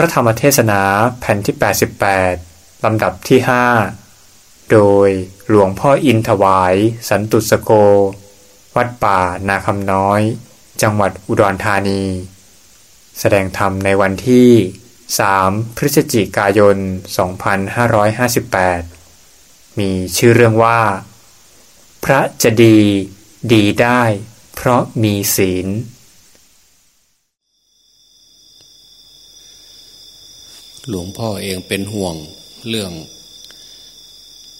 ระธรรมเทศนาแผ่นที่ 88 ลำดับที่ 5 โดยหลวงพ่ออินถวาย สันตุสโก วัดป่านาคำน้อย จังหวัดอุดรธานี แสดงธรรมในวันที่ 3 พฤศจิกายน 2558 มีชื่อเรื่องว่า พระจะดี ดีได้ เพราะมีศีล หลวงพ่อเองเป็นห่วงเรื่อง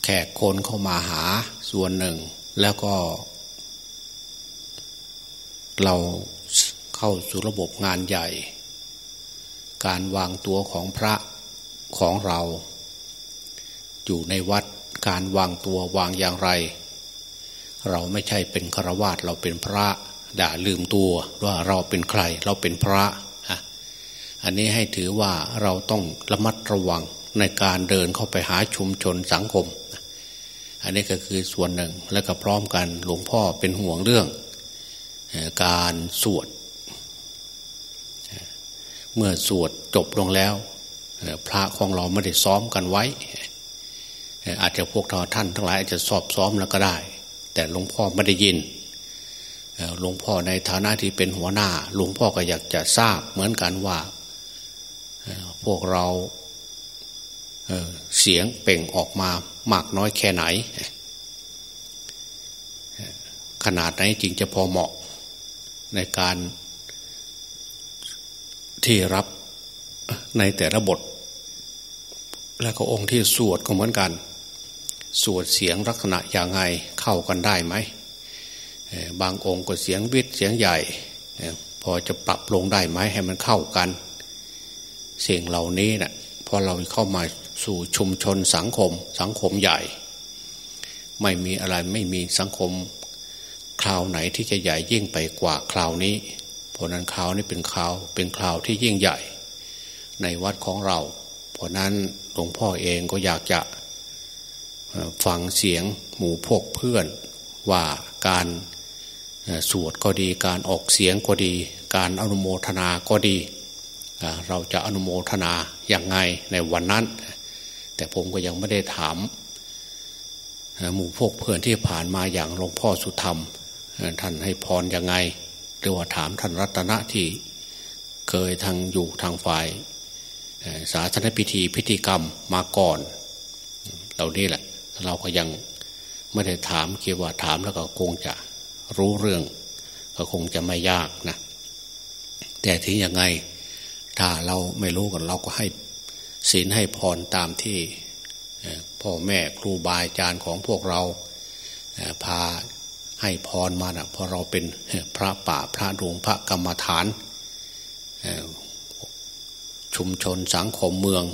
แขกคนเข้ามาหาส่วนหนึ่ง แล้วก็ เราเข้าสู่ระบบงานใหญ่ การวางตัวของพระของเรา อยู่ในวัดการวางตัววางอย่างไร เราไม่ใช่เป็นฆราวาสเราเป็นพระ ด่าลืมตัวว่าเราเป็นใคร เราเป็นพระ อันนี้ให้ถือว่าเราต้องระมัดระวังในการเดินเข้าไปหาชุมชนสังคม อันนี้ก็คือส่วนหนึ่งและก็พร้อมกันหลวงพ่อเป็นห่วงเรื่อง การสวด เมื่อสวดจบลงแล้ว พระของเราไม่ได้ซ้อมกันไว้ อาจจะพวกท่านทั้งหลายอาจจะสอบซ้อมแล้วก็ได้ แต่หลวงพ่อไม่ได้ยินหลวงพ่อในฐานะที่เป็นหัวหน้า หลวงพ่อก็อยากจะทราบเหมือนกันว่า พวกเราเเสียงเป่งออกมามากน้อยแค่ไหน ขนาดไหนจริงจะพอเหมาะในการที่รับในแต่ละบท และก็องค์ที่สวดก็เหมือนกัน สวดเสียงลักษณะอย่างไงเข้ากันได้ไหม บางองค์ก็เสียงวิทย์เสียงใหญ่ พอจะปรับลงได้ไหมให้มันเข้ากัน สิ่งเหล่านี้นะ่ะพอเราเข้ามาสู่ชุมชนสังคม สังคมใหญ่ ไม่มีอะไรไม่มีสังคมคราวไหนที่จะใหญ่ยิ่งไปกว่าคราวนี้ เพราะนั้นคราวนี้เป็นคราวเป็นคราวที่ยิ่งใหญ่ ในวัดของเรา เพราะนั้นหลวงพ่อเองก็อยากจะฟังเสียงหมู่พวกเพื่อนว่าการสวดก็ดี การออกเสียงก็ดี การอนุโมทนาก็ดี เราจะอนุโมทนาอย่างไงในวันนั้น แต่ผมก็ยังไม่ได้ถามหมู่พวกเพื่อนที่ผ่านมาอย่างหลวงพ่อสุธรรม ท่านให้พรยังไง หรือว่าถามท่านรัตนะที่เคยทางอยู่ทางฝ่ายศาสนพิธีพิธีกรรมมาก่อนเหล่านี้แหละ เราก็ยังไม่ได้ถามคิดว่าถามแล้วก็คงจะรู้เรื่อง ก็คงจะไม่ยากนะ แต่ถึงยังไง ถ้าเราไม่รู้กันเราก็ให้ศีลให้พรตามที่พ่อแม่ครูบาอาจารย์ของพวกเราพาให้พรมานะเพราะเราเป็นพระป่าพระดวงพระกรรมฐาน ชุมชนสังคมเมือง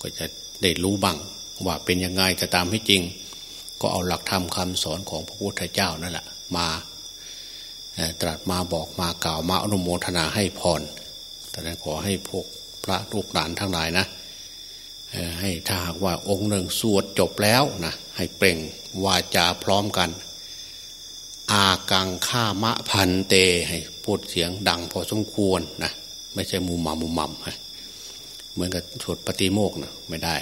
ก็จะได้รู้บ้างว่าเป็นยังไงจะตามให้จริง ก็เอาหลักธรรมคำสอนของพระพุทธเจ้านั่นแหละมาตรัสมาบอกมากล่าวมาอนุโมทนาให้พร แต่นั้นขอให้พวกพระลูกหลานทั้งหลายนะให้ถ้าหากว่าองค์หนึ่งสวดจบแล้วนะให้เปล่งวาจาพร้อมกัน อากังข้ามะพันเตให้พูดเสียงดังพอสมควรนะไม่ใช่มุมามมุมมัมเหมือนกับสวดปฏิโมกนะไม่ได้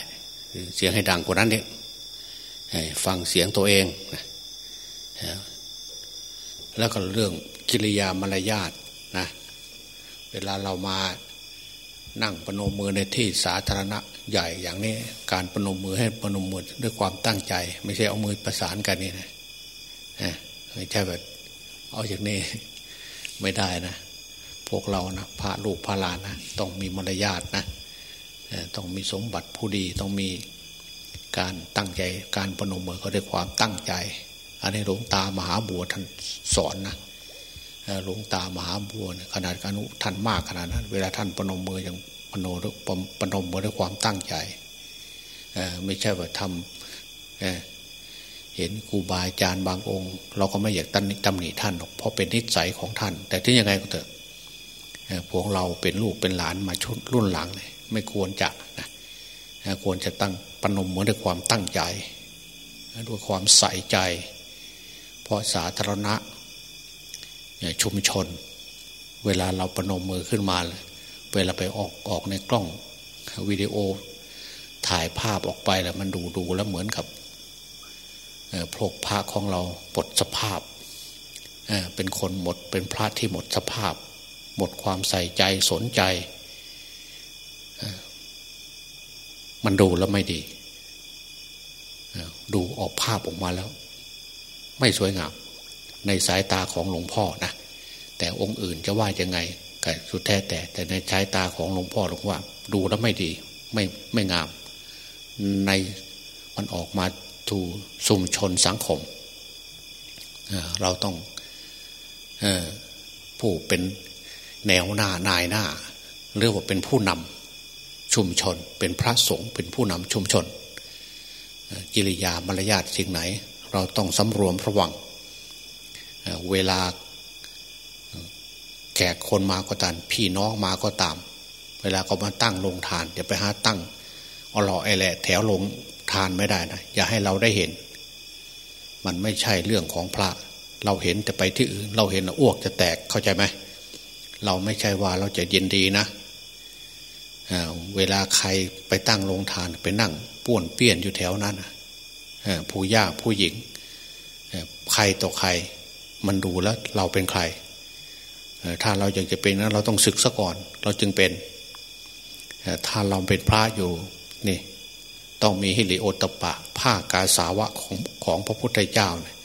เสียงให้ดังกว่านั้นเนี่ยฟังเสียงตัวเองนะแล้วก็เรื่องกิริยามารยาทนะ เวลาเรามานั่งปนมมือในที่สาธารณะใหญ่อย่างนี้ การปนมมือให้ปนมมือด้วยความตั้งใจ ไม่ใช่เอามือประสานกันนี่นะไม่ใช่แบบเอาอย่างนี้ไม่ได้นะ พวกเรานะพระลูกพระลานนะต้องมีมารยาทนะต้องมีสมบัติผู้ดีต้องมีการตั้งใจการปนมมือเขาด้วยความตั้งใจ อันนี้หลวงตามหาบัวท่านสอนนะ หลวงตามหาบัวขนาดการท่านมากขนาดนั้น เวลาท่านปนมมืออย่างปนมปนมมือด้วยความตั้งใจไม่ใช่ว่าทำเห็นครูบาอาจารย์บางองค์ เราก็ไม่อยากตันตำหนิท่านหรอกเพราะเป็นนิสัยของท่าน แต่ที่ยังไงก็เถอะพวกเราเป็นลูกเป็นหลานมาชุดรุ่นหลังเลยไม่ควรจะนะควรจะตั้งปนมมือด้วยความตั้งใจด้วยความใส่ใจ เพราะสาธารณะ ชุมชน เวลาเราประนมมือขึ้นมา เวลาไปออกออกในกล้องวิดีโอ ถ่ายภาพออกไปแล้วมันดูดูแล้วเหมือนกับพวกพระของเราหมดสภาพเป็นคนหมดเป็นพระที่หมดสภาพ หมดความใส่ใจสนใจ มันดูแล้วไม่ดี ดูออกภาพออกมาแล้ว ไม่สวยงาม ในสายตาของหลวงพ่อนะแต่องค์อื่นจะว่ายังไงก็สุดแท้แต่แต่ในสายตาของหลวงพ่อหลวงว่า ดูแล้วไม่ดีไม่ไม่งาม ในมันออกมาถูสุมชนสังคมเราต้องผู้เป็นแนวหน้านายหน้าเรียกว่าเป็นผู้นำชุมชน เป็นพระสงฆ์เป็นผู้นำชุมชน กิริยามารยาทสิ่งไหน เราต้องสำรวมระวัง เวลาแขกคนมาก็ตามพี่น้องมาก็ตาม เวลาเขามาตั้งลงทานอย่าไปหาตั้งอล่อไอแหละแถวลงทานไม่ได้นะอย่าให้เราได้เห็น มันไม่ใช่เรื่องของพระ เราเห็นแต่ไปที่อื่น เราเห็นอ้วกจะแตกเข้าใจไหมเราไม่ใช่ว่าเราจะยินดีนะเวลาใครไปตั้งโรงทานไปนั่งป้วนเปี้ยนอยู่แถวนั้นผู้ยาผู้หญิงใครต่อใคร มันดูแล้วเราเป็นใคร ถ้าเราอยากจะเป็นนั้นเราต้องศึกซะก่อน เราจึงเป็น ถ้าเราเป็นพระอยู่นี่ต้องมีฮิริโอตปะ ผ้ากาสาวะของของพระพุทธเจ้าเนี่ย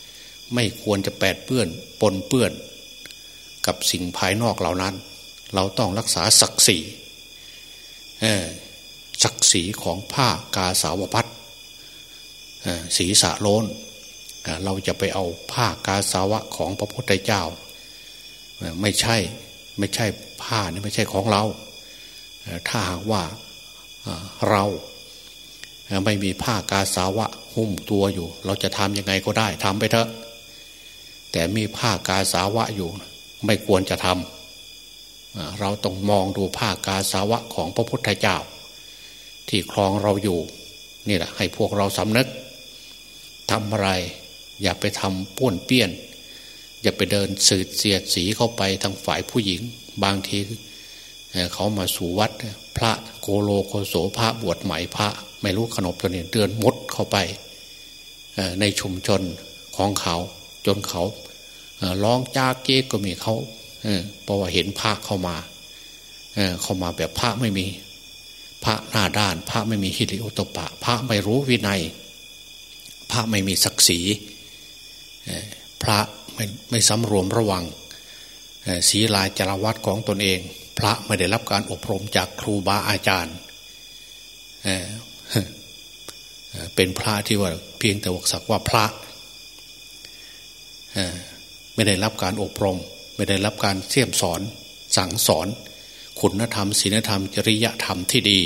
ไม่ควรจะแปดเปื้อนปนเปื้อน กับสิ่งภายนอกเหล่านั้น เราต้องรักษาศักดิ์ศรีศักดิ์ศรีของผ้ากาสาวพัดศีสะโลน เราจะไปเอาผ้ากาสาวะของพระพุทธเจ้า ไม่ใช่ไม่ใช่ผ้านี่ไม่ใช่ของเรา ถ้าหากว่าเราไม่มีผ้ากาสาวะหุ้มตัวอยู่ เราจะทำยังไงก็ได้ทำไปเถอะ แต่มีผ้ากาสาวะอยู่ ไม่ควรจะทำเราต้องมองดูผ้ากาสาวะของพระพุทธเจ้า ที่ครองเราอยู่ นี่แหละให้พวกเราสำนึกทำอะไร อย่าไปทำป้วนเปี้ยน อย่าไปเดินสืดเสียดสีเข้าไปทางฝ่ายผู้หญิง บางทีเขามาสู่วัด พระโกโลโกโสพระบวชใหม่พระ ไม่รู้ขนบตัวนี้เดือนมดเข้าไปในชุมชนของเขา จนเขาร้องจากเก๊กก็มีเขาเพราะว่าเห็นพระเข้ามาเเข้ามาแบบพระไม่มี พระหน้าด้าน พระไม่มีฮิริโอตปะ พระไม่รู้วินัย พระไม่มีศักดิ์ศรี พระไม่ไม่สำรวมระวังศีลายจารวัดของตนเอง พระไม่ได้รับการอบรมจากครูบาอาจารย์เป็นพระที่ว่าเพียงแต่วกสักว่าพระไม่ได้รับการอบรม ไม่ได้รับการเสี่ยมสอน สั่งสอน คุณธรรมศีลธรรม จริยธรรมที่ดี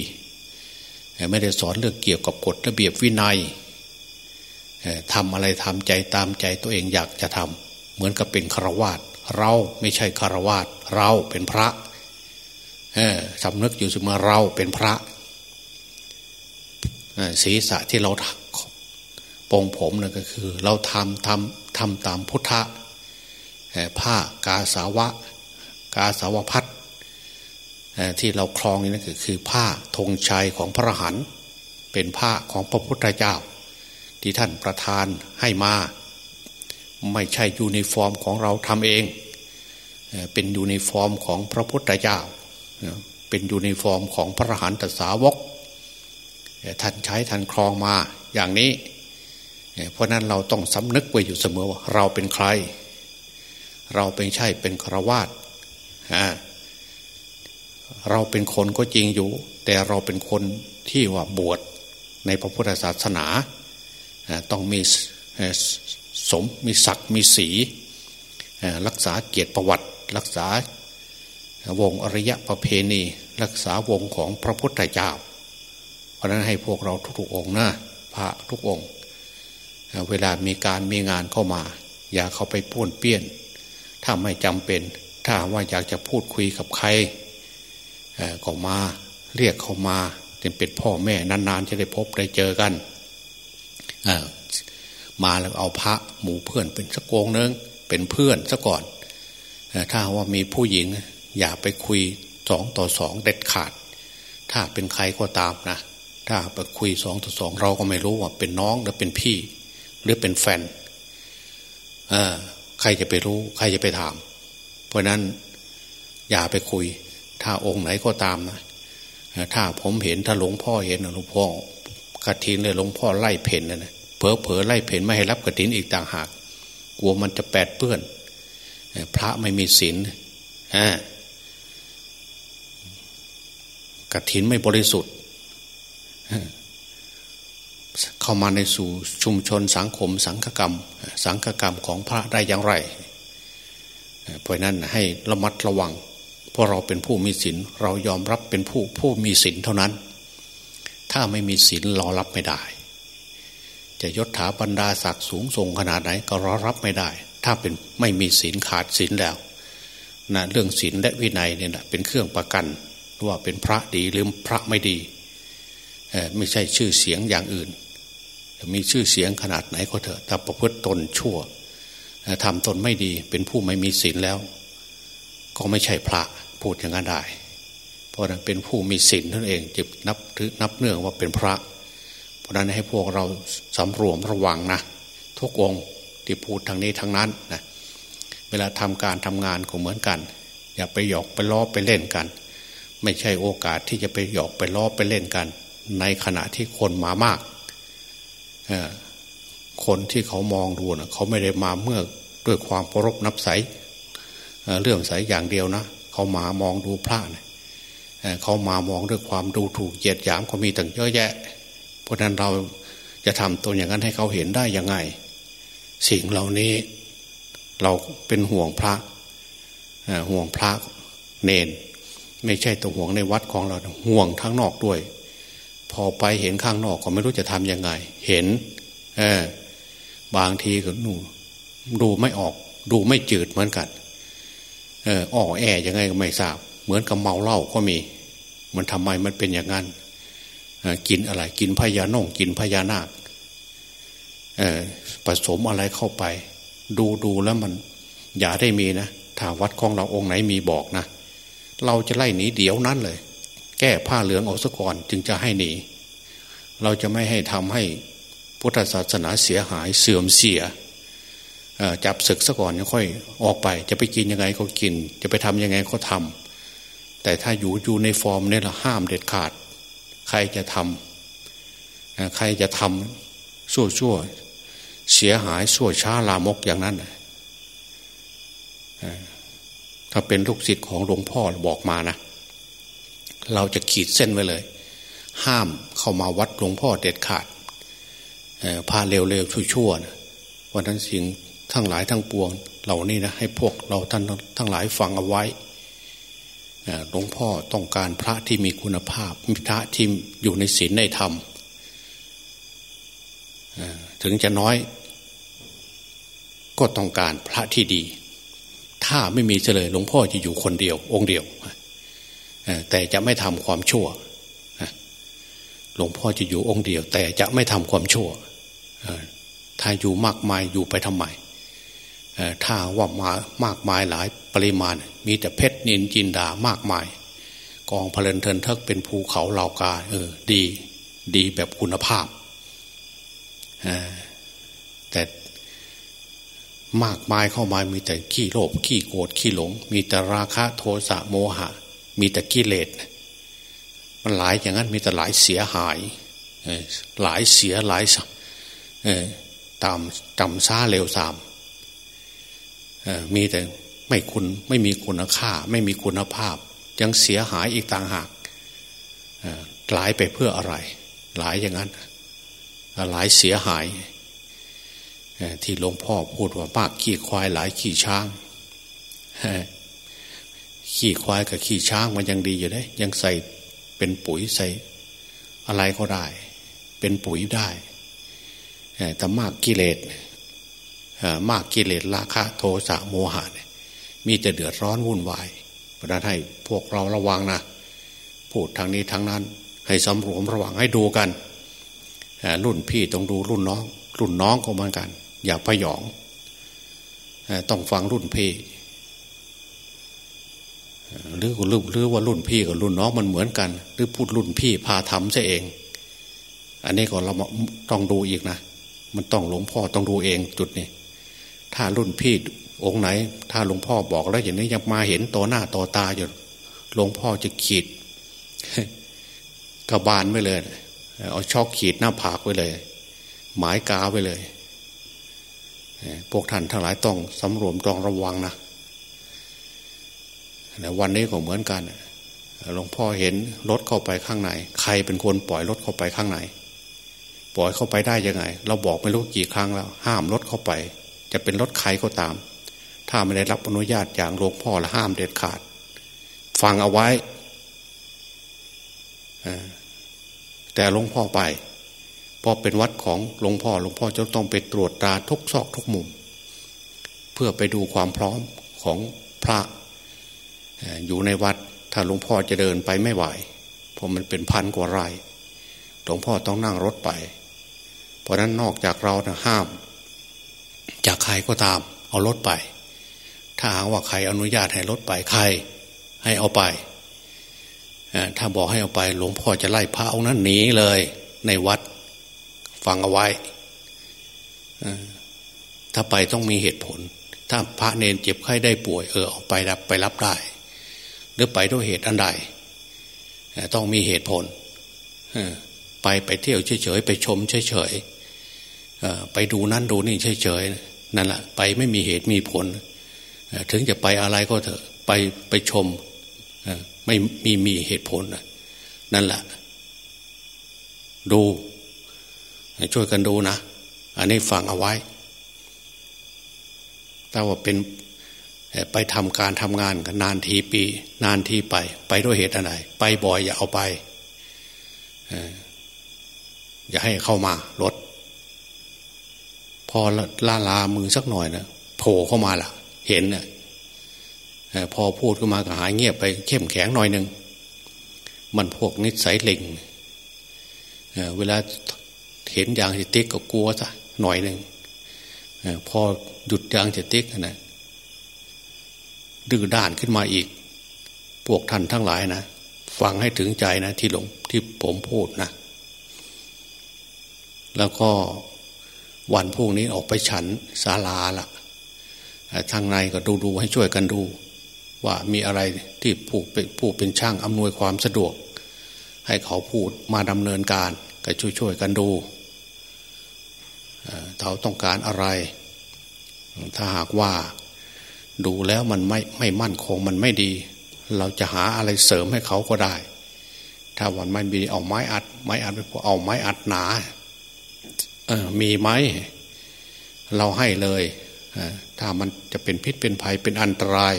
ไม่ได้สอนเรื่องเกี่ยวกับกฎระเบียบวินัย ทำอะไรทำใจตามใจตัวเองอยากจะทำเหมือนกับเป็นคารวาสเราไม่ใช่คารวาสเราเป็นพระสำนึกอยู่เสมอเราเป็นพระศีรษะที่เราปองผมนั่นก็คือ เราทำทำทำตามพุทธะผ้ากาสาวะ กาสาวพัดที่เราคลองนี่นั่นคือผ้าธงชัยของพระหันเป็นผ้าของพระพุทธเจ้า ที่ท่านประทานให้มา ไม่ใช่ยูนิฟอร์มของเราทำเอง เป็นยูนิฟอร์มของพระพุทธเจ้า เป็นยูนิฟอร์มของพระอรหันตสาวก ท่านใช้ท่านครองมาอย่างนี้ เพราะนั้นเราต้องสำนึกไว้อยู่เสมอว่าเราเป็นใคร เราเป็นใช่เป็นฆราวาสเราเป็นคนก็จริงอยู่ แต่เราเป็นคนที่ว่าบวชในพระพุทธศาสนา ต้องมีสมมีศักดิ์มีสีรักษาเกียรติประวัติ รักษาวงอริยประเพณี รักษาวงของพระพุทธเจ้า เพราะนั้นให้พวกเราทุกๆองค์นะพระทุกองค์ เวลามีการมีงานเข้ามา อย่าเข้าไปป้วนเปี้ยน ถ้าไม่จำเป็น ถ้าว่าอยากจะพูดคุยกับใครก็มาเรียกเขามาเป็นพ่อแม่นานๆ จะได้พบได้เจอกัน มาแล้วเอาพระหมู่เพื่อนเป็นสักโกงนึงเป็นเพื่อนซะก่อนถ้าว่ามีผู้หญิง อย่าไปคุยสองต่อสองเด็ดขาด ถ้าเป็นใครก็ตามนะ ถ้าไปคุยสองต่อสองเราก็ไม่รู้ว่าเป็นน้องหรือเป็นพี่ หรือเป็นแฟนใครจะไปรู้ ใครจะไปถาม เพราะนั้นอย่าไปคุย ถ้าองค์ไหนก็ตามนะถ้าผมเห็นถ้าหลวงพ่อเห็นหลวงพ่อ กระถินเลยหลวงพ่อไล่เพนนะนะเผลอเผลอไล่เพนไม่ให้รับกระถินอีกต่างหาก กลัวมันจะแปดเปื้อน พระไม่มีศีลกระถินไม่บริสุทธิ์ เข้ามาในสู่ชุมชนสังคมสังฆกรรม สังฆกรรมของพระได้อย่างไร เพราะนั้นให้ระมัดระวัง เพราะเราเป็นผู้มีศีลเรายอมรับเป็นผู้ผู้มีศีลเท่านั้น ถ้าไม่มีศีลรอรับไม่ได้ จะยศถาบรรดาศักดิ์สูงส่งขนาดไหนก็รอรับไม่ได้ ถ้าเป็นไม่มีศีลขาดศีลแล้วนะเรื่องศีลและวินัยเนี่ยนะเป็นเครื่องประกันว่าเป็นพระดีหรือพระไม่ดีไม่ใช่ชื่อเสียงอย่างอื่น มีชื่อเสียงขนาดไหนก็เถอะแต่ประพฤติตนชั่วทำตนไม่ดีเป็นผู้ไม่มีศีลแล้ว ก็ไม่ใช่พระพูดอย่างนั้นได้ เพราะนั้นเป็นผู้มีศีลนั่นเองจึงนับถือนับเนื่องว่าเป็นพระ เพราะนั้นให้พวกเราสำรวมระวังนะทุกองที่พูดทางนี้ทางนั้นนะเวลาทำการทำงานก็เหมือนกัน อย่าไปหยอกไปล้อไปเล่นกัน ไม่ใช่โอกาสที่จะไปหยอกไปล้อไปเล่นกัน ในขณะที่คนมามากคนที่เขามองดูนะเขาไม่ได้มาเมื่อด้วยความเคารพนับใสเรื่องใสอย่างเดียวนะ เขามามองดูพระเนะ เขามามองด้วยความดูถูกเหยียดหยามก็มีตั้งเยอะแยะ เพราะนั้นเราจะทำตัวอย่างนั้นให้เขาเห็นได้ยังไง สิ่งเหล่านี้เราเป็นห่วงพระห่วงพระเนน ไม่ใช่ตัวห่วงในวัดของเราห่วงทั้งนอกด้วย พอไปเห็นข้างนอกก็ไม่รู้จะทำยังไง เห็นบางทีก็นูดูไม่ออก ดูไม่จืดเหมือนกัน เอออ่อแอยังไงก็ไม่ทราบ มือนกับเมาเหล้าก็มี มันทำไมมันเป็นอย่างนั้นกินอะไร กินพญานงกินพญานาคผสมอะไรเข้าไป ดูดูแล้วมัน อย่าได้มีนะถ้าวัดของเราองค์ไหนมีบอกนะเราจะไล่หนีเดี๋ยวนั้นเลย แก้ผ้าเหลืองออกซะก่อนจึงจะให้หนี เราจะไม่ให้ทำให้พุทธศาสนาเสียหายเสื่อมเสียจับศึกซะก่อนค่อยออกไป จะไปกินยังไงก็กิน จะไปทำยังไงก็ทำ แต่ถ้าอยู่อยู่ในฟอร์มเนี่ละห้ามเด็ดขาด ใครจะทำใครจะทำชั่วชั่วเสียหายชั่วช้าลามกอย่างนั้นถ้าเป็นลูกศิษย์ของหลวงพ่อบอกมานะเราจะขีดเส้นไว้เลย ห้ามเข้ามาวัดหลวงพ่อเด็ดขาดพาเร็วๆชั่วๆนะวันนั้นสิ่งทั้งหลายทั้งปวง เหล่านี้นะให้พวกเราท่านทั้งหลายฟังเอาไว้ หลวงพ่อต้องการพระที่มีคุณภาพพระที่อยู่ในศีลในธรรมถึงจะน้อย ก็ต้องการพระที่ดี ถ้าไม่มีเลยหลวงพ่อจะอยู่คนเดียว องค์เดียวแต่จะไม่ทำความชั่วหลวงพ่อจะอยู่องค์เดียว แต่จะไม่ทำความชั่วถ้าอยู่มากมายอยู่ไปทำไม ถ้าว่ามามากมายหลายปริมาณ มีแต่เพชรนินจินดามากมาย กองพลินเทินเทิกเป็นภูเขาเหล่ากาเออดีดีแบบคุณภาพ แต่มากมายเข้ามามีแต่ขี้โลภขี้โกรธขี้หลง มีแต่ราคะโทสะโมหะ มีแต่กิเลสมันหลายอย่างนั้นมีแต่หลายเสียหาย หลายเสียหลายตามจำซาเร็วสาม มีแต่ไม่คุณไม่มีคุณค่า ไม่มีคุณภาพ ยังเสียหายอีกต่างหากหลายไปเพื่ออะไร หลายอย่างนั้น หลายเสียหายที่หลวงพ่อพูดว่ามากขี่ควายหลายขี่ช้างขี่ควายกับขี่ช้างมันยังดีอยู่ได้ยังใส่เป็นปุ๋ยใส่อะไรก็ได้ เป็นปุ๋ยได้แต่มากกิเลส มากกิเลสราคะโทสะโมหะเนี่ยมีแต่เดือดร้อนวุ่นวายเพราะนั้นให้พวกเราระวังนะพูดทางนี้ทางนั้น ให้สำรวมระวังให้ดูกันรุ่นพี่ต้องดูรุ่นน้อง รุ่นน้องก็เหมือนกัน อย่าพยองต้องฟังรุ่นพี่หรือหรือว่ารุ่นพี่กับรุ่นน้องมันเหมือนกัน หรือพูดรุ่นพี่พาทำซะเอง อันนี้ก็เราต้องดูอีกนะ มันต้องหลวงพ่อต้องดูเองจุดนี้ ถ้ารุ่นพี่องค์ไหน ถ้าหลวงพ่อบอกแล้วอย่างนี้ยังมาเห็นต่อหน้าต่อตาอยู่หลวงพ่อจะขีดกระบาลไว้เลย เอาชอกขีดหน้าผากไว้เลย หมายกาไว้เลยพวกท่านทั้งหลายต้องสำรวมต้องระวังนะวันนี้ก็เหมือนกันหลวงพ่อเห็นรถเข้าไปข้างในใครเป็นคนปล่อยรถเข้าไปข้างในปล่อยเข้าไปได้ยังไง เราบอกไม่รู้กี่ครั้งแล้ว ห้ามรถเข้าไป จะเป็นรถใครก็ตาม ถ้าไม่ได้รับอนุญาตอย่างหลวงพ่อละห้ามเด็ดขาด ฟังเอาไว้ แต่หลวงพ่อไปพอเป็นวัดของหลวงพ่อหลวงพ่อจะต้องไปตรวจตาทุกซอกทุกมุม เพื่อไปดูความพร้อมของพระอยู่ในวัด ถ้าหลวงพ่อจะเดินไปไม่ไหวเพราะมันเป็นพันกว่าไร่หลวงพ่อต้องนั่งรถไป เพราะนั้นนอกจากเรานะห้าม จากใครก็ตาม เอารถไป ถ้าหากว่าใครอนุญาตให้รถไปใคร ให้เอาไปถ้าบอกให้เอาไป หลวงพ่อจะไล่พระองค์นั้นหนีเลย ในวัดฟังเอาไว้ถ้าไปต้องมีเหตุผล ถ้าพระเนนเจ็บไข้ได้ป่วยเออออกไปรับไปรับได้ หรือไปด้วยเหตุอันใดต้องมีเหตุผลไปไปเที่ยวเฉยๆไปชมเฉยๆไปดูนั่นดูนี่เฉยๆ นั่นแหละไปไม่มีเหตุมีผล ถึงจะไปอะไรก็เถอะไปไปชมไม่มีมีเหตุผลนั่นแหละดูช่วยกันดูนะ อันนี้ฟังเอาไว้ถ้าว่าเป็นไปทำการทำงานกันนานทีปี นานทีไป ไปด้วยเหตุอะไร ไปบ่อยอย่าเอาไปอย่าให้เข้ามารถ พอล่าลามือสักหน่อยนะโผล่เข้ามาล่ะ เห็นเนี่ยพอพูดขึ้นมาก็หายเงียบไปเข้มแข็งหน่อยหนึ่งมันพวกนิสัยเล็งเวลาเห็นยางสติ๊กก็กลัวซะหน่อยหนึ่งพอหยุดยางสติ๊กนะดื้อด้านขึ้นมาอีก พวกท่านทั้งหลายนะฟังให้ถึงใจนะที่หลงที่ผมพูดนะ แล้วก็ วันพวกนี้ออกไปฉันศาลาละทางในก็ดูดูให้ช่วยกันดู ว่ามีอะไรที่ผู้เป็นผู้เป็นช่างอำนวยความสะดวก ให้เขาพูดมาดำเนินการก็ช่วยๆกันดูเขาต้องการอะไร ถ้าหากว่าดูแล้วมันไม่ไม่มั่นคงมันไม่ดี เราจะหาอะไรเสริมให้เขาก็ได้ ถ้าวันไม่มีเอาไม้อัด ไม้อัดไม่พอเอาไม้อัดหนา มีไหมเราให้เลยถ้ามันจะเป็นพิษเป็นภัยเป็นอันตราย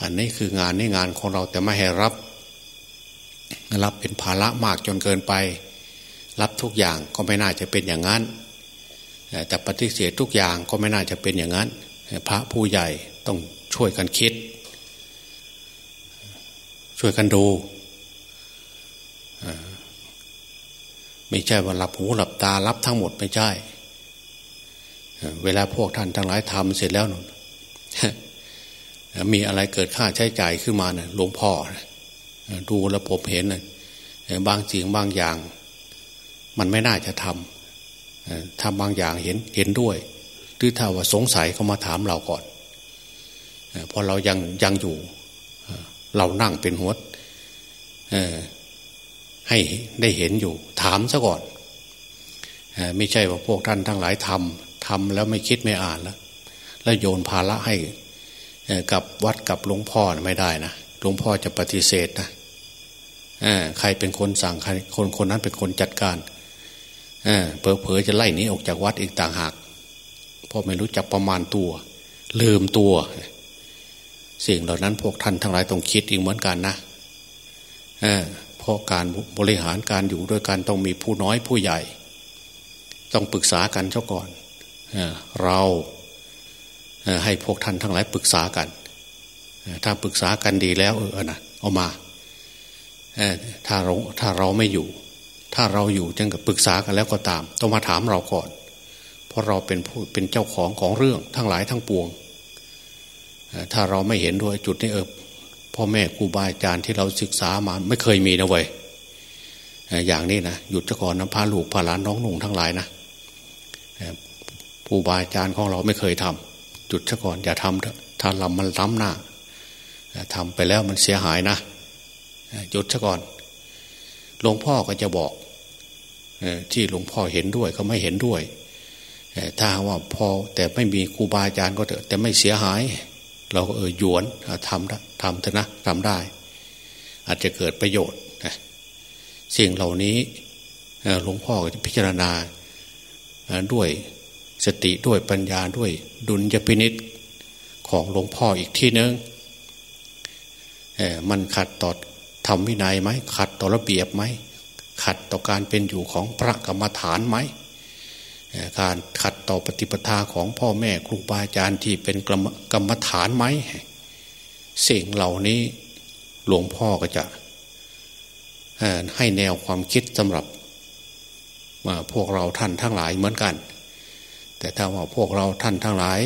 อันนี้คืองานนี่งานของเราแต่ไม่ให้รับ รับเป็นภาระมากจนเกินไป รับทุกอย่างก็ไม่น่าจะเป็นอย่างนั้นแต่ปฏิเสธทุกอย่างก็ไม่น่าจะเป็นอย่างนั้น พระผู้ใหญ่ต้องช่วยกันคิด ช่วยกันดู ไม่ใช่ว่าหลับหูหลับตารับทั้งหมดไม่ใช่เวลาพวกท่านทั้งหลายทำเสร็จแล้วนมีอะไรเกิดค่าใช้จ่ายขึ้นมาเนี่ยหลวงพ่อดูแล้วผมเห็นนะบางสิ่งบางอย่าง มันไม่น่าจะทำทำบางอย่างเห็นเห็นด้วย หรือถ้าว่าสงสัยเขามาถามเราก่อนพอเรายังยังอยู่ เรานั่งเป็นหัว ให้ได้เห็นอยู่ ถามซะก่อนไม่ใช่ว่าพวกท่านทั้งหลายทำทำแล้วไม่คิดไม่อ่านแล้ว แล้วโยนภาระให้กับวัดกับหลวงพ่อไม่ได้นะหลวงพ่อจะปฏิเสธนะใครเป็นคนสั่งใครคนคนนั้นเป็นคนจัดการเผลอๆจะไล่นี้ออกจากวัดอีกต่างหากเพราะไม่รู้จักประมาณตัว ลืมตัว สิ่งเหล่านั้นพวกท่านทั้งหลายต้องคิดอีกเหมือนกันนะเพ ราะการบริหารการอยู่ด้วยกันต้องมีผู้น้อยผู้ใหญ่ ต้องปรึกษากันเจ้าก่อนเราให้พวกท่านทั้งหลายปรึกษากัน ถ้าปรึกษากันดีแล้วเออนะเอามาถ้าเราถ้าเราไม่อยู่ ถ้าเราอยู่จังกับปรึกษากันแล้วก็ตาม ต้องมาถามเราก่อน เพราะเราเป็นผู้เป็นเจ้าของของเรื่องทั้งหลายทั้งปวง ถ้าเราไม่เห็นด้วยจุดนี้เออ พ่อแม่ครูบาอาจารย์ที่เราศึกษามาไม่เคยมีนะเว้ยอย่างนี้นะหยุดซะก่อนนะพาลูกพาหลานน้องหนุ่งทั้งหลายนะครูบาอาจารย์ของเราไม่เคยทำจุดซะก่อนอย่าทำถ้าลำมันล้ำหน้าทำไปแล้วมันเสียหายนะหยุดซะก่อนหลวงพ่อก็จะบอกที่หลวงพ่อเห็นด้วยก็ไม่เห็นด้วยถ้าว่าพอแต่ไม่มีครูบาอาจารย์ก็เถอะแต่ไม่เสียหาย เราก็เออหยวนทำทำเถอะนะทำได้ อาจจะเกิดประโยชน์สิ่งเหล่านี้หลวงพ่อก็จะพิจารณาด้วยสติด้วยปัญญาด้วยดุลยพินิษของหลวงพ่ออีกที่นึงมันขัดต่อทำวินัยไหมขัดต่อระเบียบไหมขัดต่อการเป็นอยู่ของพระกรรมฐานไหม การขัดต่อปฏิปทาของพ่อแม่ครูบาอาจารย์ที่เป็นกรรมฐานไหมสิ่งเหล่านี้หลวงพ่อก็จะให้แนวความคิดสำหรับพวกเราท่านทั้งหลายเหมือนกัน แต่ถ้าว่าพวกเราท่านทั้งหลาย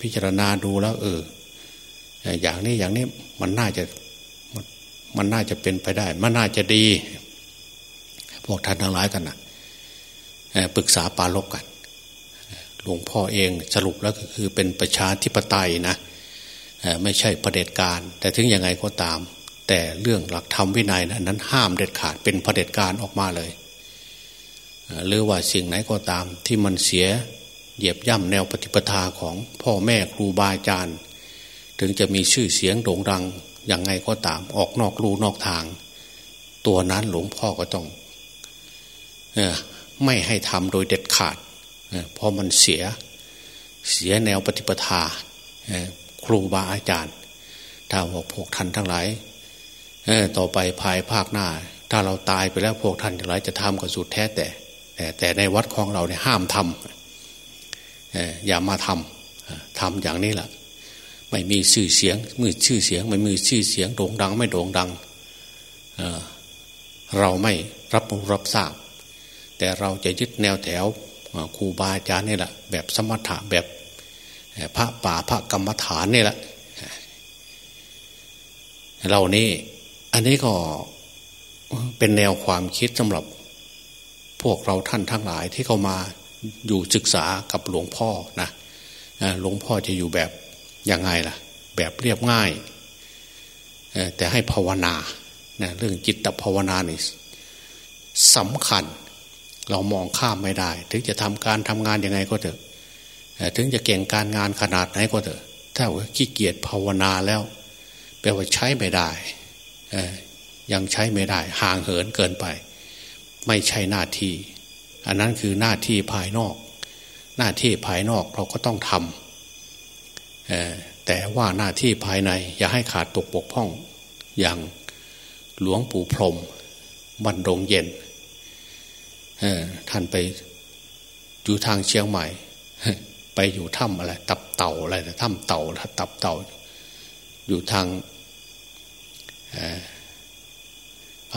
พิจารณาดูแล้ว เออ อย่างนี้อย่างนี้มันน่าจะมันน่าจะเป็นไปได้ มันน่าจะดี พวกท่านทั้งหลายกันนะ ปรึกษาปาลบกัน หลวงพ่อเองสรุปแล้วก็คือเป็นประชาธิปไตยนะไม่ใช่ประเด็จการ แต่ถึงยังไงก็ตาม แต่เรื่องหลักธรรมวินัยนะนั้นห้ามเด็ดขาดเป็นประเด็จการออกมาเลย หรือว่าสิ่งไหนก็ตามที่มันเสียเหยียบย่ำแนวปฏิปทาของพ่อแม่ครูบาอาจารย์ ถึงจะมีชื่อเสียงโด่งดังอย่างไงก็ตามออกนอกรูนอกทาง ตัวนั้นหลวงพ่อก็ต้อง ไม่ให้ทำโดยเด็ดขาด เพราะมันเสียเสียแนวปฏิปทาครูบาอาจารย์ ถ้าบอกพวกท่านทั้งหลายต่อไปภายภาคหน้า ถ้าเราตายไปแล้วพวกท่านทั้งหลายจะทำก็สุดแท้แต่ แต่ในวัดของเราเนี่ยห้ามทำอย่ามาทำทำอย่างนี้แหละไม่มีชื่อเสียงมือชื่อเสียงไม่มีชื่อเสียงโด่งดัง ไม่โด่งดังเราไม่รับรู้รับทราบ แต่เราจะยึดแนวแถวครูบาอาจารย์นี่แหละแบบสมถะแบบพระป่าพระกรรมฐานนี่แหละเรานี่อันนี้ก็เป็นแนวความคิดสำหรับพวกเราท่านทั้งหลายที่เข้ามาอยู่ศึกษากับหลวงพ่อนะหลวงพ่อจะอยู่แบบยังไงล่ะ แบบเรียบง่าย แต่ให้ภาวนาเรื่องจิตภาวนานี่สำคัญ เรามองข้ามไม่ได้ ถึงจะทำการทำงานยังไงก็เถอะถึงจะเก่งการงานขนาดไหนก็เถอะ ถ้าว่าขี้เกียจภาวนาแล้วแปลว่าใช้ไม่ได้ยังใช้ไม่ได้ ห่างเหินเกินไป ไม่ใช่หน้าที่ อันนั้นคือหน้าที่ภายนอก หน้าที่ภายนอกเราก็ต้องทำแต่ว่าหน้าที่ภายใน อย่าให้ขาดตกปกพ่อง อย่างหลวงปู่พรมบันดงเย็น ท่านไปอยู่ทางเชียงใหม่ ไปอยู่ถ้ำอะไร ตับเต่าอะไรนะถ้ำเต่าตับเต่า อยู่ทาง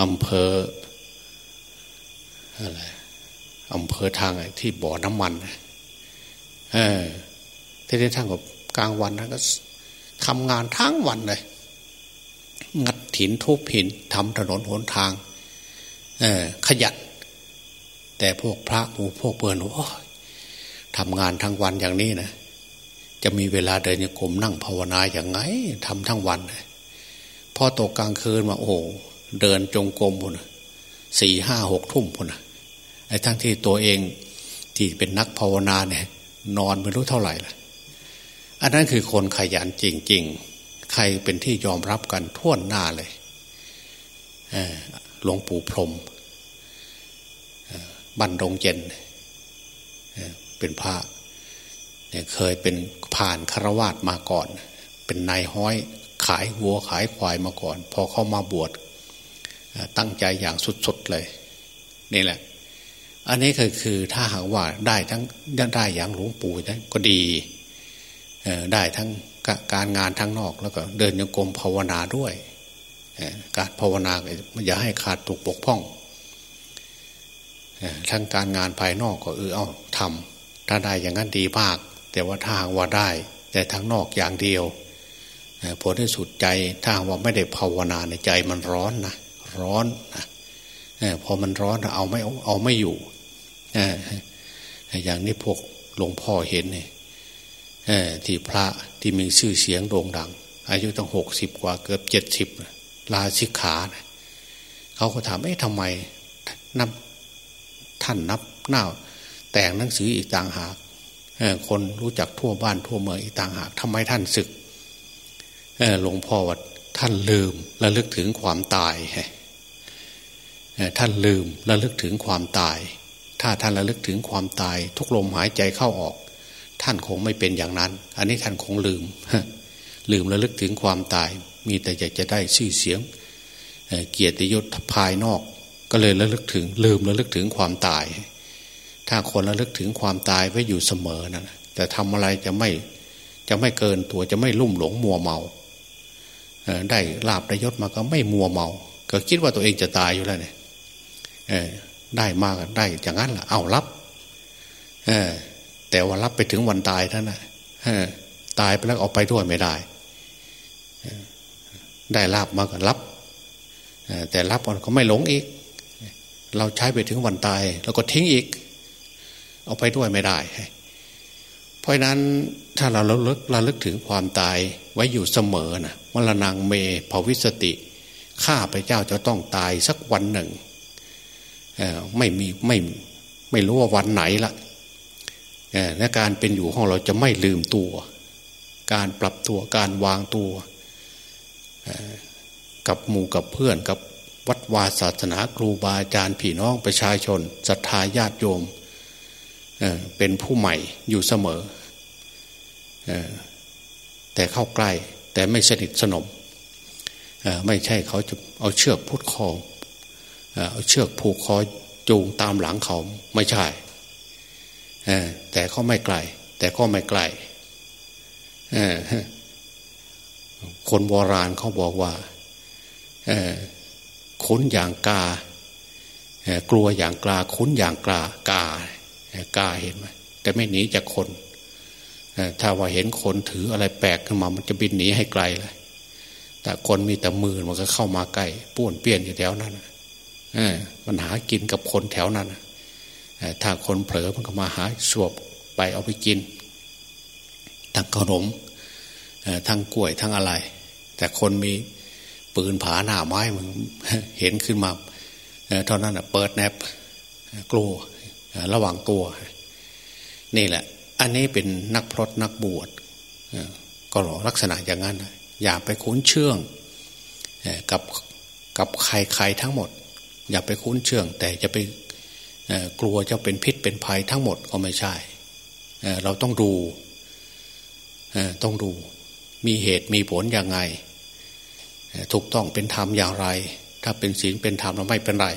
อำเภออะไรอำเภอทางที่บ่อน้ำมันเออที่ได้ทั้งกับกลางวันนก็ทำงานทั้งวันเลย งัดหินทุบหินทำถนนหนทางขยัน แต่พวกพระหมู่พวกเปื่อนโอ้ทำงานทั้งวันอย่างนี้นะ จะมีเวลาเดินโยกมนั่งภาวนาอย่างไงทำทั้งวันพอตกกลางคืนมาโอ้เดินจงกรมพุ่นสี่ห้าหกทุ่มพุ่นไอ้ทั้งที่ตัวเองที่เป็นนักภาวนาเนี่ย นอนไม่รู้เท่าไหร่ละอันนั้นคือคนขยันจริง ๆ ใครเป็นที่ยอมรับกันท่วนหน้าเลยหลวงปู่พรม บันดงเจนเป็นพระเเคยเป็นผ่านคารวาสมาก่อน เป็นนายห้อยขายวัวขายควายมาก่อน พอเข้ามาบวชตั้งใจอย่างสุดๆเลย นี่แหละ อันนี้ก็คือถ้าหากว่าได้ทั้งได้อย่างหลวงปู่ก็ดีได้ทั้งการงานทั้งนอกแล้วก็เดินโยกรมภาวนาด้วย การภาวนาอย่าให้ขาดตกปกพ่อง ทั้งการงานภายนอกก็เออเอาทำถ้าได้อย่างนั้นดีมาก แต่ว่าถ้าว่าได้ แต่ทั้งนอกอย่างเดียวผลที่สุดใจถ้าว่าไม่ได้ภาวนาในใจมันร้อนนะร้อนนะพอมันร้อนเอาไม่เอาไม่อยู่อย่างนี้พวกหลวงพ่อเห็นเนี่ยที่พระที่มีชื่อเสียงโด่งดัง อายุตั้งหกสิบกว่าเกือบเจ็ดสิบลาชิกขานะเขาก็ถามเอ๊ะทำไมนับ ท่านนับหน้า แต่งหนังสืออีกต่างหากคนรู้จักทั่วบ้านทั่วเมืองอีกต่างหากทำไมท่านศึกหลวงพ่อว่าท่านลืมระลึกถึงความตายท่านลืมระลึกถึงความตาย ถ้าท่านระลึกถึงความตาย ทุกลมหายใจเข้าออก ท่านคงไม่เป็นอย่างนั้น อันนี้ท่านคงลืม ลืมระลึกถึงความตาย มีแต่อยากจะได้ชื่อเสียง เกียรติยศภายนอก ก็เลยระลึกถึงลืมระลึกถึงความตาย ถ้าคนระลึกถึงความตายไว้อยู่เสมอนะแต่ทำอะไรจะไม่จะไม่เกินตัวจะไม่ลุ่มหลงมัวเมาได้ลาบได้ยศมาก็ไม่มัวเมา ก็คิดว่าตัวเองจะตายอยู่แล้วเนี่ยได้มากได้อย่างนั้นล่ะเอารับแต่ว่ารับไปถึงวันตายท่านนะตายไปแล้วเอาไปด้วยไม่ได้ได้ลาบมาก็รับแต่รับก็ไม่หลงอีก เราใช้ไปถึงวันตายแล้วก็ทิ้งอีก เอาไปด้วยไม่ได้ เพราะนั้นถ้าเราเลิกราลึกถึงความตายไว้อยู่เสมอนะมรณงเมภวิสติข้าพเจ้าจะต้องตายสักวันหนึ่งไม่มีไม่ไม่รู้ว่าวันไหนละและการเป็นอยู่ของเราจะไม่ลืมตัว การปรับตัวการวางตัวกับหมู่กับเพื่อนกับ วาศาสนาครูบาอาจารย์พี่น้องประชาชนศรัทธาญาติโยมเป็นผู้ใหม่อยู่เสมอแต่เข้าใกล้แต่ไม่สนิทสนมไม่ใช่เขาจะเอาเชือกพุดคอเอาเชือกผูกคอจูงตามหลังเขาไม่ใช่แต่เขาไม่ไกล แต่ก็ไม่ไกลคนโบราณเขาบอกว่า คุ้นอย่างกากลัวอย่างกลาคุ้นอย่างกลากากาเห็นไหมแต่ไม่หนีจากคนถ้าว่าเห็นคนถืออะไรแปลกขึ้นมา มันจะบินหนีให้ไกลเลยแต่คนมีแต่มือมันก็เข้ามาใกล้ป้วนเปี้ยนอยู่แถวนั้นมันหากินกับคนแถวนั้นถ้าคนเผลอมันก็มาหาสวบไปเอาไปกิน ทั้งขนมทั้งกล้วยทั้งอะไร แต่คนมี ปืนผาหน้าไม้มันเห็นขึ้นมาเท่านั้นเปิดแนบกลัวระหว่างตัว นี่แหละ อันนี้เป็นนักพรตนักบวชก็ลักษณะอย่างนั้น อย่าไปคุ้นเชื่องกับกับใครใครทั้งหมด อย่าไปคุ้นเชื่อง แต่จะไปกลัวจะเป็นพิษเป็นภัยทั้งหมดก็ไม่ใช่ เราต้องดูต้องดูมีเหตุมีผลอย่างไง ถูกต้องเป็นธรรมอย่างไร ถ้าเป็นศีลเป็นธรรมเราไม่เป็นไร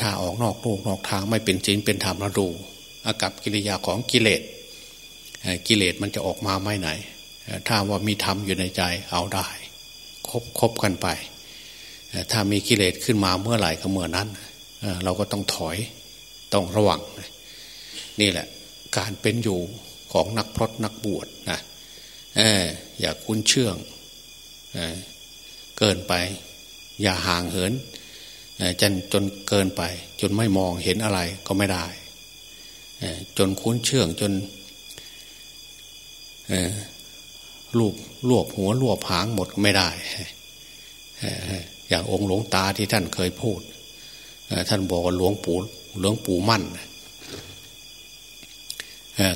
ถ้าออกนอกลูกนอกทางไม่เป็นศีลเป็นธรรมเราดูอากับกิริยาของกิเลสกิเลสมันจะออกมาไม่ไหน ถ้าว่ามีธรรมอยู่ในใจเอาได้ คบคบกันไป ถ้ามีกิเลสขึ้นมาเมื่อไหร่ก็เมื่อนั้น เราก็ต้องถอยต้องระวัง นี่แหละ การเป็นอยู่ของนักพรตนักบวชนะอย่าคุ้นเชื่อง เกินไป อย่าห่างเหินจนจนเกินไป จนไม่มองเห็นอะไรก็ไม่ได้ จนคุ้นเชื่องจนรูปรวบหัวรวบหางหมดไม่ได้ อย่างองค์หลวงตาที่ท่านเคยพูด ท่านบอกว่าหลวงปู่หลวงปู่มั่น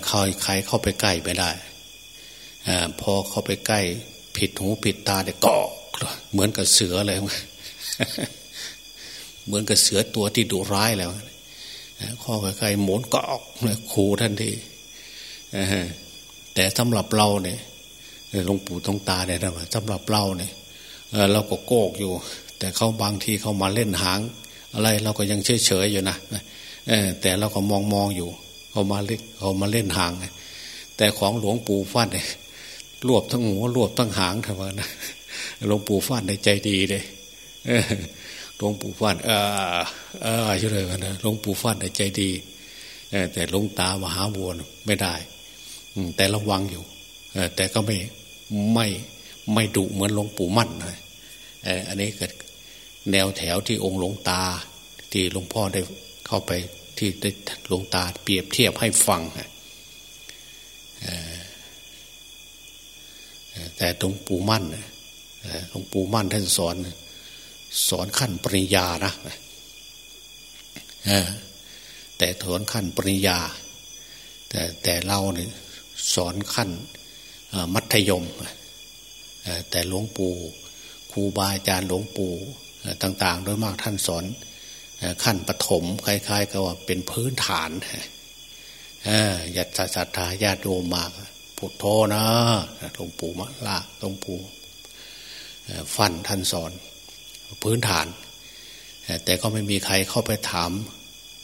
ใครใครเข้าไปใกล้ไม่ได้ พอเข้าไปใกล้ ผิดหูผิดตาเด็กเกาะ เหมือนกับเสือเลยเหมือนกับเสือตัวที่ดุร้ายแล้วข้อใกล้ๆหมุนก็ออกขู่ทันทีแต่สำหรับเราเนี่ยหลวงปู่ตองตาเนี่ยนะสำหรับเราเนี่ยเราก็โกกอยู่ แต่เขาบางทีเขามาเล่นหาง อะไรเราก็ยังเฉยเฉยอยู่นะแต่เราก็มองมองอยู่ เขามาเล่นเขามาเล่นหาง แต่ของหลวงปู่ฟัดเนี่ยรวบทั้งหัวรวบทั้งหางทำไมนะ หลวงปู่ฟันในใจดีเลยหลวงปู่ฟันเออเออใช่เลยนะหลวงปู่ฟันในใจดีแต่หลวงตามหาบัวไม่ได้แต่ระวังอยู่แต่ก็ไม่ไม่ไม่ดุเหมือนหลวงปู่มั่นนะอันนี้เกิดแนวแถวที่องค์หลวงตา ที่หลวงพ่อได้เข้าไปที่ได้หลวงตาเปรียบเทียบให้ฟังแต่หลวงปู่มั่น หลวงปู่มั่นท่านสอน สอนขั้นปริญญานะแต่สอนขั้นปริญญา แต่แต่เราเนี่ยสอนขั้นมัธยม แต่หลวงปู่ครูบาอาจารย์หลวงปู่ต่าง ๆ โดยมากท่านสอนขั้นปฐมคล้ายๆกับว่าเป็นพื้นฐานญาติศรัทธาญาติโยมมากพุทโธนะหลวงปู่มะละหลวงปู่ ฟันท่านสอน พื้นฐาน แต่ก็ไม่มีใครเข้าไปถาม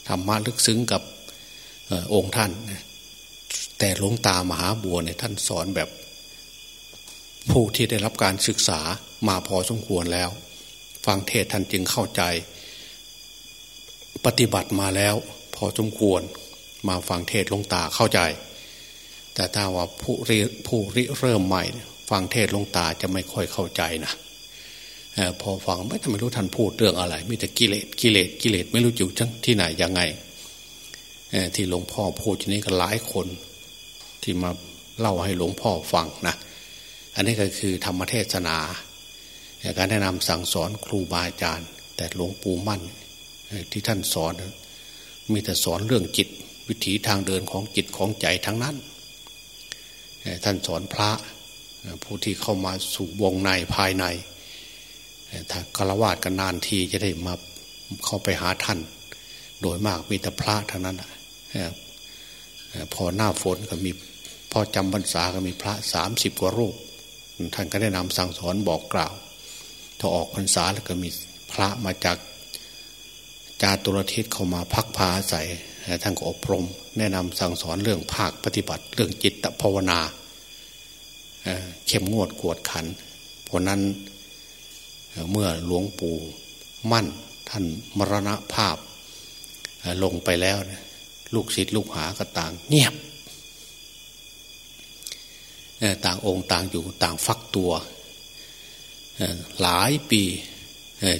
ธรรมะลึกซึ้งกับองค์ท่าน แต่หลวงตามหาบัวเนี่ยท่านสอนแบบ ผู้ที่ได้รับการศึกษามาพอสมควรแล้ว ฟังเทศท่านจึงเข้าใจ ปฏิบัติมาแล้ว พอสมควรมาฟังเทศลงตาเข้าใจ แต่ถ้าว่าผู้ริผู้ริเริ่มใหม่ ฟังเทศลงตาจะไม่ค่อยเข้าใจนะพอฟังไม่ทำไม่รู้ท่านพูดเรื่องอะไรมีแต่กิเลสกิเลสกิเลสไม่รู้อยู่ที่ไหนยังไงที่หลวงพ่อพูดทีนี้ก็หลายคน ที่มาเล่าให้หลวงพ่อฟังนะอันนี้ก็คือธรรมเทศนาการแนะนำสั่งสอนครูบาอาจารย์ แต่หลวงปู่มั่นที่ท่านสอน มีแต่สอนเรื่องจิต วิถีทางเดินของจิตของใจทั้งนั้น ท่านสอนพระ ผู้ที่เข้ามาสู่วงในภายในถ้าฆราวาสกันนานทีจะได้มาเข้าไปหาท่าน โดยมากมีแต่พระเท่านั้นพอหน้าฝนก็มีพอจำพรรษาก็มีพระสามสิบกว่ารูป ท่านก็ได้นำสั่งสอนบอกกล่าวถ้าออกพรรษาแล้วก็มีพระมาจากจาตุรทิศเข้ามาพักพาอาศัยท่านก็อบรม แนะนำสั่งสอนเรื่องภาคปฏิบัติ เรื่องจิตภาวนา เข้มงวดกวดขันเพราะนั้นเมื่อหลวงปู่มั่นท่านมรณภาพลงไปแล้ว ลูกศิษย์ลูกหาก็ต่างเงียบต่างองค์ต่างอยู่ต่างฟักตัว หลายปี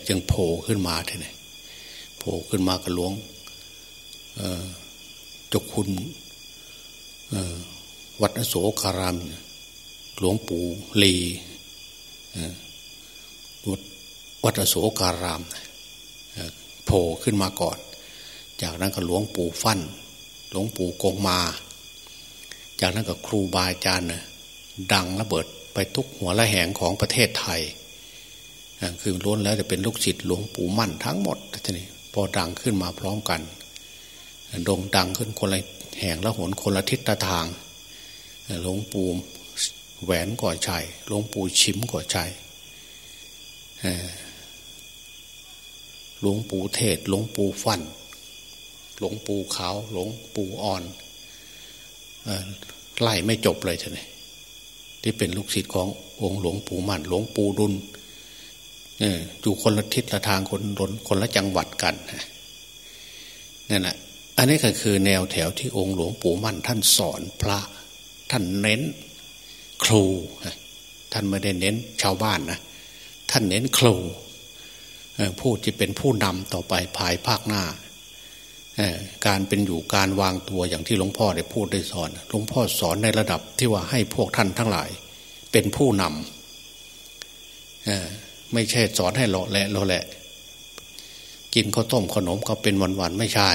จึงโผล่ขึ้นมาทีนี้โผล่ขึ้นมากับหลวงจกคุณวัดโศการาม หลวงปู่ลีวัดอโศการามโผล่ขึ้นมาก่อน จากนั้นก็หลวงปู่ฟั่น หลวงปู่กงมา จากนั้นก็ครูบาอาจารย์ดังระเบิดไปทุกหัวละแหงของประเทศไทย คือล้วนแล้วจะเป็นลูกศิษย์หลวงปู่มั่นทั้งหมดทีนี้พอดังขึ้นมาพร้อมกันโด่งดังขึ้นคนละแห่งละหนคนละทิศทาง หลวงปู่ แหวนก่อชัยหลวงปู่ชิมก่อชัยหลวงปู่เทศ หลวงปู่ฟัน หลวงปู่ขาว หลวงปู่อ่อนไล่ไม่จบเลยท่านที่เป็นลูกศิษย์ขององค์หลวงปู่มั่น หลวงปู่ดุลอยู่คนละทิศละทางคนรนคนละจังหวัดกันนั่นแหละอันนี้ก็คือแนวแถวที่องค์หลวงปู่มั่น ท่านสอนพระ ท่านเน้น ครู ท่านไม่ได้เน้นชาวบ้านนะ ท่านเน้นครูผู้ที่เป็นผู้นำต่อไปภายภาคหน้า การเป็นอยู่การวางตัวอย่างที่หลวงพ่อได้พูดได้สอน หลวงพ่อสอนในระดับที่ว่าให้พวกท่านทั้งหลาย เป็นผู้นำไม่ใช่สอนให้หล่อแหละหล่อแหละ กินข้าวต้มขนมก็เป็นวันๆไม่ใช่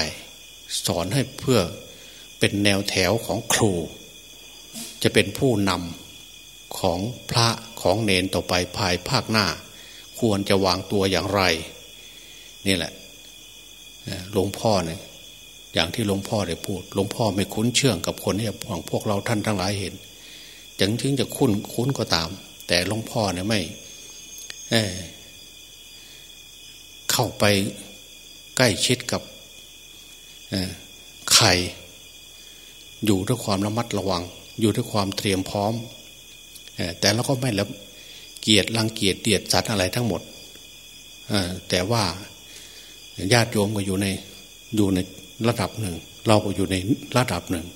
สอนให้เพื่อเป็นแนวแถวของครู จะเป็นผู้นำ ของพระของเนนต่อไปภายภาคหน้า ควรจะวางตัวอย่างไร นี่แหละหลวงพ่อเนี่ยอย่างที่หลวงพ่อได้พูดหลวงพ่อไม่คุ้นเชื่องกับคนที่ของพวกเราท่านทั้งหลายเห็นจังถึงจะคุ้นคุ้นก็ตาม แต่หลวงพ่อเนี่ยไม่เเข้าไปใกล้ชิดกับใครอยู่ด้วยความระมัดระวัง อยู่ด้วยความเตรียมพร้อม แต่เราก็ไม่ละเกียรติรังเกียจเดียดสัตว์อะไรทั้งหมดแต่ว่าญาติโยมก็อยู่ในอยู่ในระดับหนึ่ง เราก็อยู่ในระดับหนึ่ง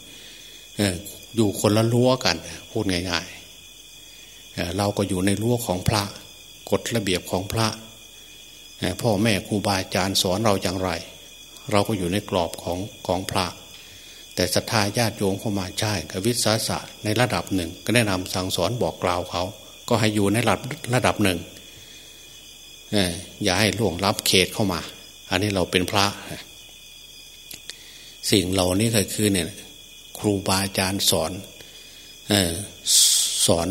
อยู่คนละรั้วกัน พูดง่ายๆเราก็อยู่ในรั้วของพระกฎระเบียบของพระพ่อแม่ครูบาอาจารย์สอนเราอย่างไร เราก็อยู่ในกรอบของของพระ แต่ศรัทธาญาติโยมเข้ามาใช่กับวิสาสะในระดับหนึ่ง ก็แนะนำสั่งสอนบอกกล่าวเขา ก็ให้อยู่ในระดับระดับหนึ่งอย่าให้ล่วงล้ำเขตเข้ามา อันนี้เราเป็นพระ สิ่งเหล่านี้ก็คือเนี่ย ครูบาอาจารย์สอนสอน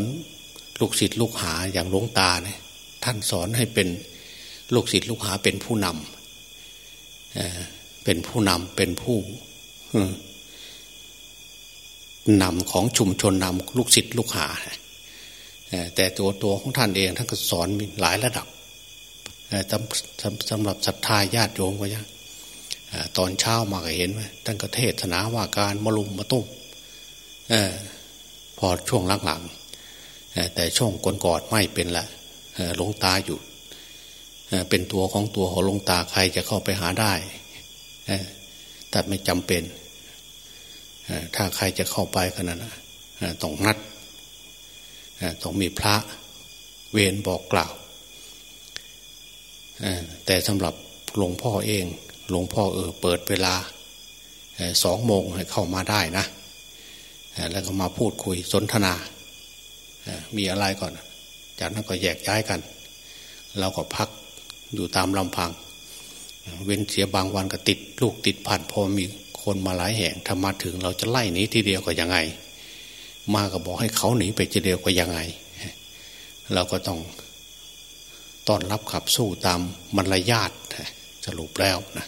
ลูกศิษย์ลูกหาอย่างหลวงตาเนี่ยท่านสอนให้เป็นลูกศิษย์ลูกหาเป็นผู้นำเป็นผู้นำเป็นผู้ นำของชุมชนนำลูกศิษย์ลูกหา แต่ตัวตัวของท่านเองท่านก็สอนมีหลายระดับสำสำหรับศรัทธาญาติโยมก็ยังตอนเช้ามาก็เห็นไหมท่านก็เทศนาว่าการมาลุมมาตุ้มพอช่วงหลังๆแต่ช่วงก่อนๆไม่เป็นละหลงตาอยู่เป็นตัวของตัวของลงตาใครจะเข้าไปหาได้แต่ไม่จำเป็น ถ้าใครจะเข้าไปขนาดนั้นต้องนัดต้องมีพระเวรบอกกล่าว แต่สำหรับหลวงพ่อเอง หลวงพ่อเออเปิดเวลาสองโมงให้เข้ามาได้นะ แล้วก็มาพูดคุยสนทนา มีอะไรก่อน จากนั้นก็แยกย้ายกัน เราก็พักอยู่ตามลำพัง เว้นเสียบางวันก็ติด ลูกติดผ่านพอมี คนมาหลายแห่งถ้ามาถึงเราจะไล่หนีทีเดียวก็ยังไง มาก็บอกให้เขาหนีไปทีเดียวก็ยังไง เราก็ต้องต้อนรับขับสู้ตามมารยาทสรุปแล้วนะ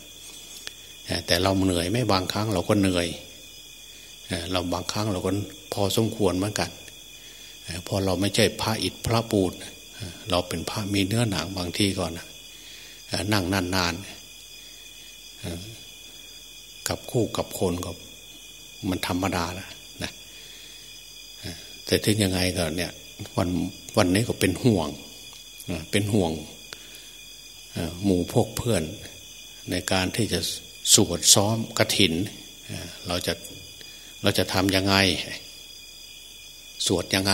แต่เราเหนื่อยไม่บางครั้งเราก็เหนื่อยเราบางครั้งเราก็พอสมควรเหมือนกันพอเราไม่ใช่พระอิฐพระปูนเราเป็นพระมีเนื้อหนังบางทีก่อนนั่งนานๆ กับคู่กับคนก็มันธรรมดาแล้วนะแต่ถึงยังไงก็เนี่ย วันวันนี้ก็เป็นห่วงเป็นห่วงหมู่พวกเพื่อน ในการที่จะสวดซ้อมกระถิน เราจะเราจะทำยังไง สวดยังไง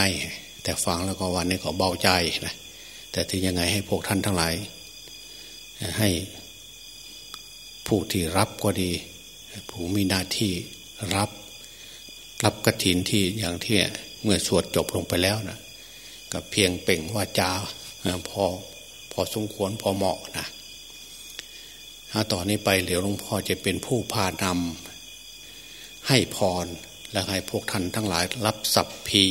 แต่ฟังแล้วก็วันนี้ก็เบาใจนะแต่ที่ยังไงให้พวกท่านทั้งหลาย ให้ผู้ที่รับก็ดี ผู้มีหน้าที่รับ รับกระถินที่อย่างที่เมื่อสวดจบลงไปแล้วนะก็เพียงเป่งว่าจาพอพอสมควรพอเหมาะนะถ้าต่อนนี้ไปเหลียวหลวงพ่อจะเป็นผู้พานำให้พรและให้พวกท่านทั้งหลายรับสัพพี